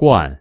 冠